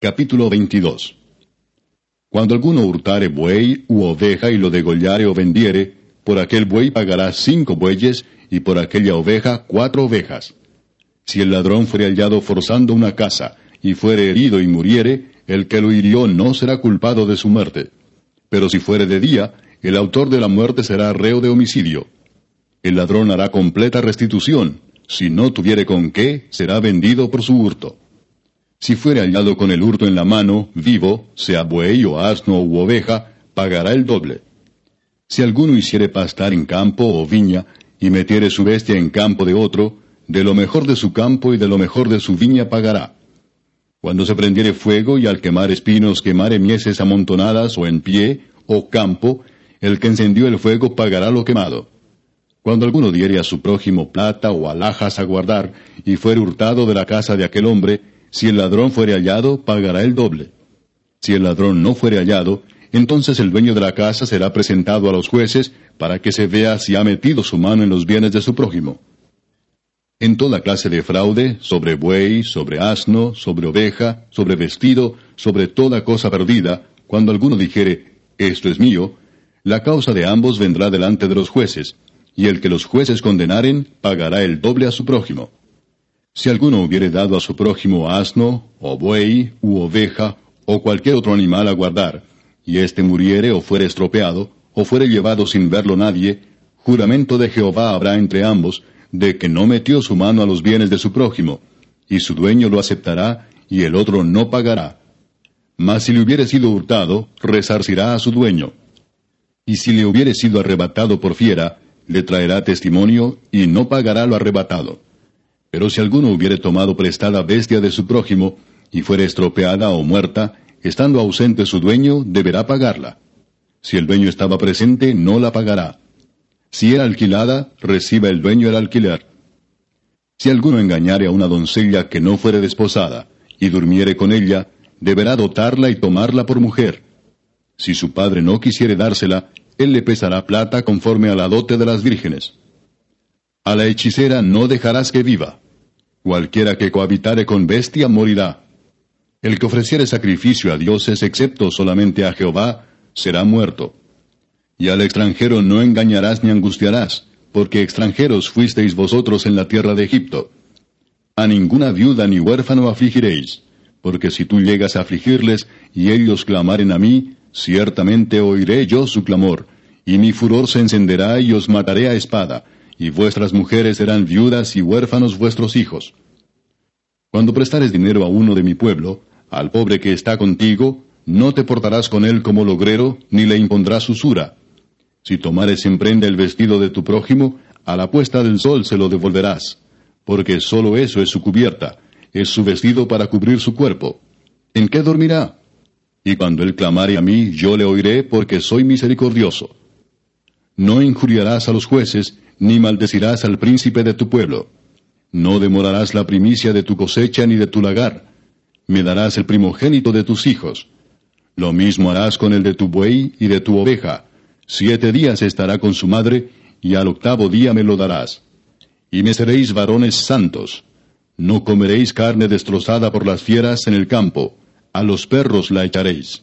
Capítulo 22 Cuando alguno hurtare buey u oveja y lo degollare o vendiere, por aquel buey pagará cinco bueyes, y por aquella oveja cuatro ovejas. Si el ladrón fuere hallado forzando una casa, y fuere herido y muriere, el que lo hirió no será culpado de su muerte. Pero si fuere de día, el autor de la muerte será reo de homicidio. El ladrón hará completa restitución, si no tuviere con qué, será vendido por su hurto. Si fuere hallado con el hurto en la mano, vivo, sea buey o asno u oveja, pagará el doble. Si alguno hiciere pastar en campo o viña, y metiere su bestia en campo de otro, de lo mejor de su campo y de lo mejor de su viña pagará. Cuando se prendiere fuego y al quemar espinos quemare mieses amontonadas o en pie, o campo, el que encendió el fuego pagará lo quemado. Cuando alguno diere a su prójimo plata o alhajas a guardar, y fuere hurtado de la casa de aquel hombre, si el ladrón fuere hallado, pagará el doble. Si el ladrón no fuere hallado, entonces el dueño de la casa será presentado a los jueces para que se vea si ha metido su mano en los bienes de su prójimo. En toda clase de fraude, sobre buey, sobre asno, sobre oveja, sobre vestido, sobre toda cosa perdida, cuando alguno dijere, esto es mío, la causa de ambos vendrá delante de los jueces, y el que los jueces condenaren pagará el doble a su prójimo. Si alguno hubiere dado a su prójimo asno, o buey, u oveja, o cualquier otro animal a guardar, y éste muriere o fuere estropeado, o fuere llevado sin verlo nadie, juramento de Jehová habrá entre ambos, de que no metió su mano a los bienes de su prójimo, y su dueño lo aceptará, y el otro no pagará. Mas si le hubiere sido hurtado, resarcirá a su dueño. Y si le hubiere sido arrebatado por fiera, le traerá testimonio, y no pagará lo arrebatado. Pero si alguno hubiere tomado prestada bestia de su prójimo, y fuere estropeada o muerta, estando ausente su dueño, deberá pagarla. Si el dueño estaba presente, no la pagará. Si era alquilada, reciba el dueño el alquiler. Si alguno engañare a una doncella que no fuere desposada, y durmiere con ella, deberá dotarla y tomarla por mujer. Si su padre no quisiere dársela, él le pesará plata conforme a la dote de las vírgenes. A la hechicera no dejarás que viva. Cualquiera que cohabitare con bestia morirá. El que ofreciere sacrificio a dioses excepto solamente a Jehová, será muerto. Y al extranjero no engañarás ni angustiarás, porque extranjeros fuisteis vosotros en la tierra de Egipto. A ninguna viuda ni huérfano afligiréis, porque si tú llegas a afligirles y ellos clamaren a mí, ciertamente oiré yo su clamor, y mi furor se encenderá y os mataré a espada, y vuestras mujeres serán viudas y huérfanos vuestros hijos. Cuando prestares dinero a uno de mi pueblo, al pobre que está contigo, no te portarás con él como logrero, ni le impondrás usura, si tomares en prenda el vestido de tu prójimo, a la puesta del sol se lo devolverás, porque sólo eso es su cubierta, es su vestido para cubrir su cuerpo. ¿En qué dormirá? Y cuando él clamare a mí, yo le oiré, porque soy misericordioso. No injuriarás a los jueces, ni maldecirás al príncipe de tu pueblo. No demorarás la primicia de tu cosecha ni de tu lagar. Me darás el primogénito de tus hijos. Lo mismo harás con el de tu buey y de tu oveja, Siete días estará con su madre, y al octavo día me lo darás. Y me seréis varones santos. No comeréis carne destrozada por las fieras en el campo, a los perros la echaréis.